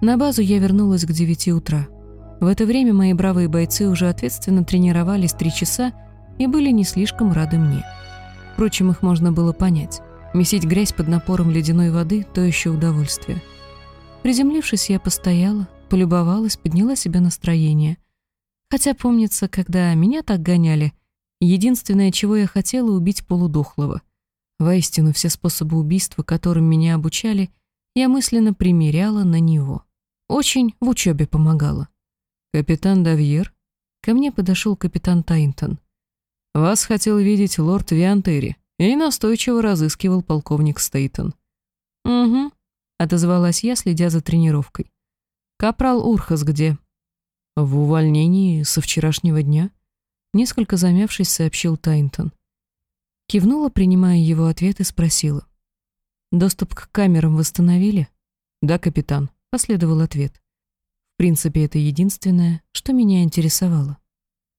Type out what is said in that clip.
На базу я вернулась к 9 утра. В это время мои бравые бойцы уже ответственно тренировались три часа и были не слишком рады мне. Впрочем, их можно было понять. Месить грязь под напором ледяной воды – то еще удовольствие. Приземлившись, я постояла, полюбовалась, подняла себе настроение. Хотя, помнится, когда меня так гоняли, единственное, чего я хотела – убить полудохлого. Воистину, все способы убийства, которым меня обучали, я мысленно примеряла на него. Очень в учебе помогала. «Капитан Давьер?» Ко мне подошел капитан Тайнтон. «Вас хотел видеть лорд Виантери и настойчиво разыскивал полковник Стейтон». «Угу», — отозвалась я, следя за тренировкой. «Капрал Урхас где?» «В увольнении со вчерашнего дня», — несколько замявшись, сообщил Тайнтон. Кивнула, принимая его ответ, и спросила. «Доступ к камерам восстановили?» «Да, капитан», — последовал ответ. В принципе, это единственное, что меня интересовало.